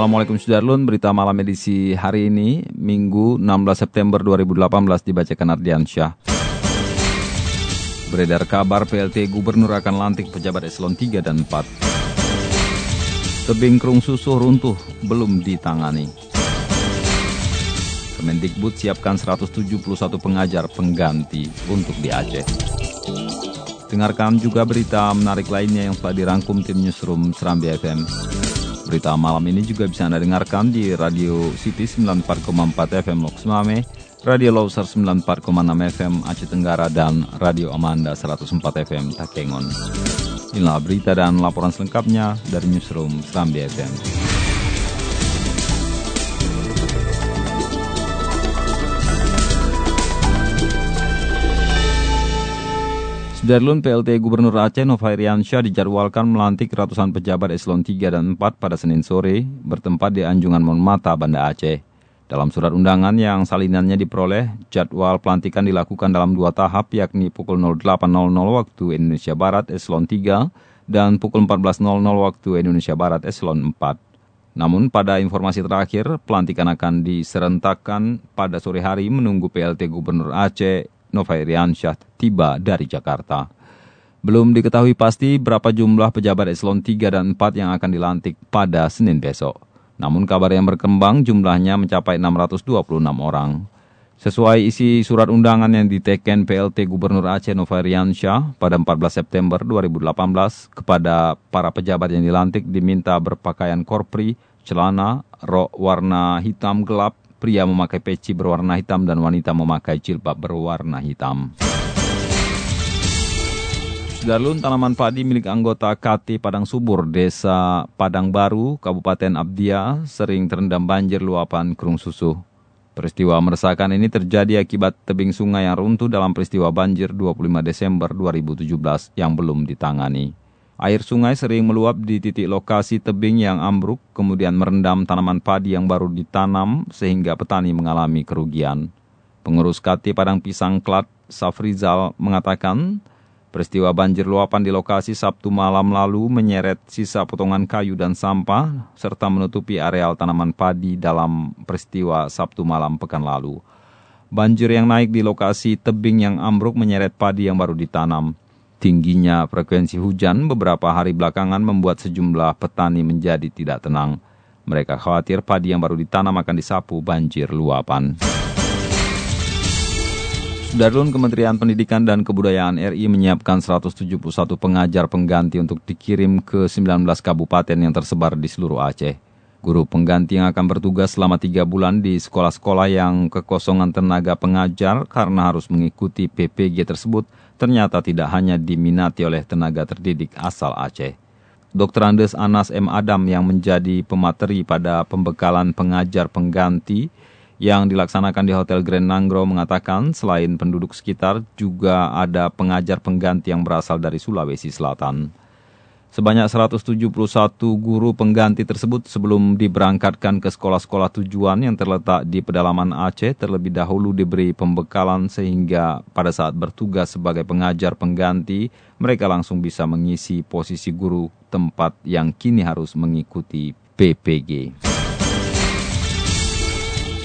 Assalamualaikum Sudarlun, berita malam edisi hari ini, Minggu 16 September 2018 dibacakan Ardian Syah. Beredar kabar PLT Gubernur akan lantik pejabat eselon 3 dan 4. Tebing kerung susuh runtuh, belum ditangani. Kemendikbud siapkan 171 pengajar pengganti untuk di Aceh. Dengarkan juga berita menarik lainnya yang telah dirangkum tim Newsroom Serambi FM. Berita malam ini juga bisa Anda dengarkan di Radio City 94,4 FM Lok Semame, Radio Loser 94,6 FM Aceh Tenggara, dan Radio Amanda 104 FM Takengon. Inilah berita dan laporan selengkapnya dari Newsroom Serambi FM. Sudarlun PLT Gubernur Aceh Nova Iriansyah dijadwalkan melantik ratusan pejabat eselon 3 dan 4 pada Senin sore bertempat di Anjungan Monmata, Banda Aceh. Dalam surat undangan yang salinannya diperoleh, jadwal pelantikan dilakukan dalam dua tahap yakni pukul 08.00 waktu Indonesia Barat eselon 3 dan pukul 14.00 waktu Indonesia Barat eselon 4. Namun pada informasi terakhir, pelantikan akan diserentakkan pada sore hari menunggu PLT Gubernur Aceh Nova Iriansyah tiba dari Jakarta. Belum diketahui pasti berapa jumlah pejabat eselon 3 dan 4 yang akan dilantik pada Senin besok. Namun kabar yang berkembang jumlahnya mencapai 626 orang. Sesuai isi surat undangan yang diteken PLT Gubernur Aceh Nova Iriansyah pada 14 September 2018 kepada para pejabat yang dilantik diminta berpakaian korpri, celana, rok warna hitam gelap, pria memakai peci berwarna hitam dan wanita memakai jilbab berwarna hitam. Sudarlun tanaman padi milik anggota KT Padang Subur, Desa Padang Baru, Kabupaten Abdia, sering terendam banjir luapan kerung susu. Peristiwa meresahkan ini terjadi akibat tebing sungai yang runtuh dalam peristiwa banjir 25 Desember 2017 yang belum ditangani. Air sungai sering meluap di titik lokasi tebing yang ambruk, kemudian merendam tanaman padi yang baru ditanam sehingga petani mengalami kerugian. Pengurus KT Padang Pisang Klat, Safrizal, mengatakan peristiwa banjir luapan di lokasi Sabtu malam lalu menyeret sisa potongan kayu dan sampah, serta menutupi areal tanaman padi dalam peristiwa Sabtu malam pekan lalu. Banjir yang naik di lokasi tebing yang ambruk menyeret padi yang baru ditanam. Tingginya frekuensi hujan beberapa hari belakangan membuat sejumlah petani menjadi tidak tenang. Mereka khawatir padi yang baru ditanam akan disapu banjir luapan. Sudarlun Kementerian Pendidikan dan Kebudayaan RI menyiapkan 171 pengajar pengganti untuk dikirim ke 19 kabupaten yang tersebar di seluruh Aceh. Guru pengganti yang akan bertugas selama tiga bulan di sekolah-sekolah yang kekosongan tenaga pengajar karena harus mengikuti PPG tersebut ternyata tidak hanya diminati oleh tenaga terdidik asal Aceh. Dr. Andes Anas M. Adam yang menjadi pemateri pada pembekalan pengajar pengganti yang dilaksanakan di Hotel Grand Nanggro mengatakan selain penduduk sekitar juga ada pengajar pengganti yang berasal dari Sulawesi Selatan. Sebanyak 171 guru pengganti tersebut sebelum diberangkatkan ke sekolah-sekolah tujuan yang terletak di pedalaman Aceh terlebih dahulu diberi pembekalan sehingga pada saat bertugas sebagai pengajar pengganti mereka langsung bisa mengisi posisi guru tempat yang kini harus mengikuti PPG.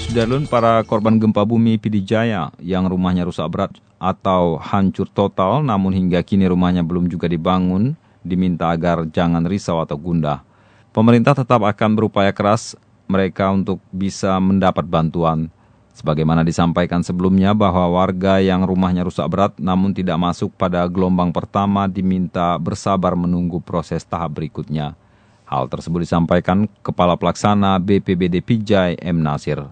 Sudarlun para korban gempa bumi Pidijaya yang rumahnya rusak berat atau hancur total namun hingga kini rumahnya belum juga dibangun diminta agar jangan risau atau gundah. Pemerintah tetap akan berupaya keras mereka untuk bisa mendapat bantuan. Sebagaimana disampaikan sebelumnya bahwa warga yang rumahnya rusak berat namun tidak masuk pada gelombang pertama diminta bersabar menunggu proses tahap berikutnya. Hal tersebut disampaikan Kepala Pelaksana BPBD Pijai M. Nasir.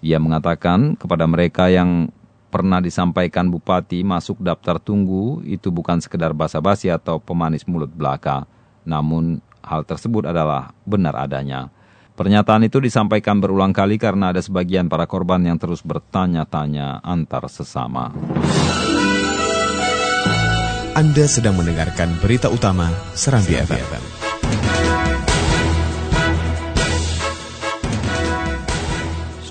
Ia mengatakan kepada mereka yang pernah disampaikan Bupati masuk daftar tunggu itu bukan sekedar basa-basi atau pemanis mulut belaka. Namun hal tersebut adalah benar adanya. Pernyataan itu disampaikan berulang kali karena ada sebagian para korban yang terus bertanya-tanya antar sesama. Anda sedang mendengarkan berita utama Serambi, Serambi FM.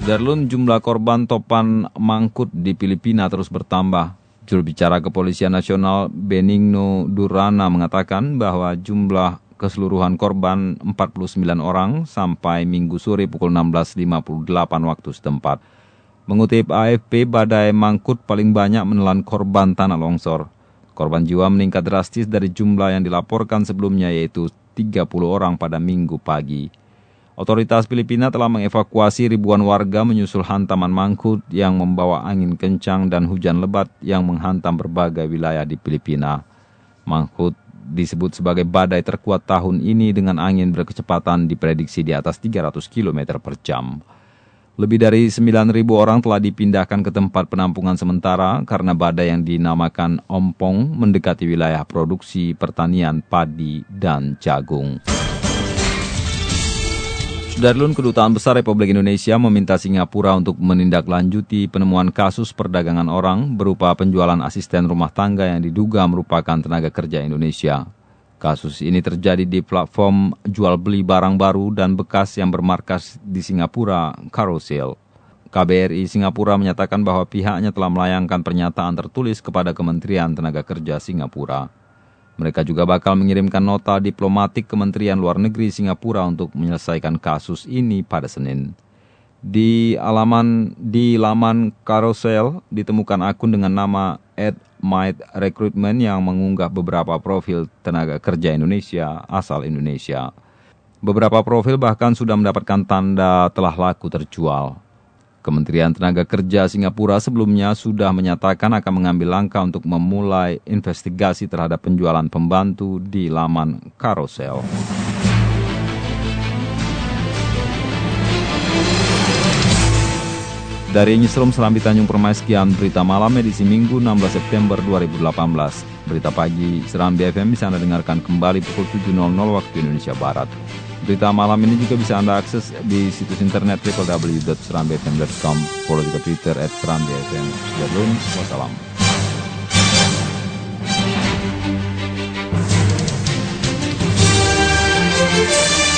Sudarlun jumlah korban topan mangkut di Filipina terus bertambah. Juru bicara Kepolisian Nasional Benigno Durana mengatakan bahwa jumlah keseluruhan korban 49 orang sampai minggu sore pukul 16.58 waktu setempat. Mengutip AFP, badai mangkut paling banyak menelan korban tanah longsor. Korban jiwa meningkat drastis dari jumlah yang dilaporkan sebelumnya yaitu 30 orang pada minggu pagi. Otoritas Filipina telah mengevakuasi ribuan warga menyusul hantaman mangkut yang membawa angin kencang dan hujan lebat yang menghantam berbagai wilayah di Filipina. Mangkut disebut sebagai badai terkuat tahun ini dengan angin berkecepatan diprediksi di atas 300 km per jam. Lebih dari 9.000 orang telah dipindahkan ke tempat penampungan sementara karena badai yang dinamakan ompong mendekati wilayah produksi pertanian padi dan jagung. Sudarlun Kedutaan Besar Republik Indonesia meminta Singapura untuk menindaklanjuti penemuan kasus perdagangan orang berupa penjualan asisten rumah tangga yang diduga merupakan tenaga kerja Indonesia. Kasus ini terjadi di platform jual beli barang baru dan bekas yang bermarkas di Singapura, Carousel. KBRI Singapura menyatakan bahwa pihaknya telah melayangkan pernyataan tertulis kepada Kementerian Tenaga Kerja Singapura. Mereka juga bakal mengirimkan nota diplomatik Kementerian Luar Negeri Singapura untuk menyelesaikan kasus ini pada Senin. Di alaman di laman Carousel ditemukan akun dengan nama @might recruitment yang mengunggah beberapa profil tenaga kerja Indonesia asal Indonesia. Beberapa profil bahkan sudah mendapatkan tanda telah laku terjual. Kementerian Tenaga Kerja Singapura sebelumnya sudah menyatakan akan mengambil langkah untuk memulai investigasi terhadap penjualan pembantu di laman Carousel. Dari Newsroom Serambi Tanjung Permai, sekian berita malam edisi Minggu 16 September 2018. Berita pagi Serambi FM bisa Anda dengarkan kembali pukul 7.00 waktu Indonesia Barat. Berita malam ini juga bisa Anda akses di situs internet www.serambifm.com. Follow juga Twitter at serambifm. Sudah belum? Wassalam. Thank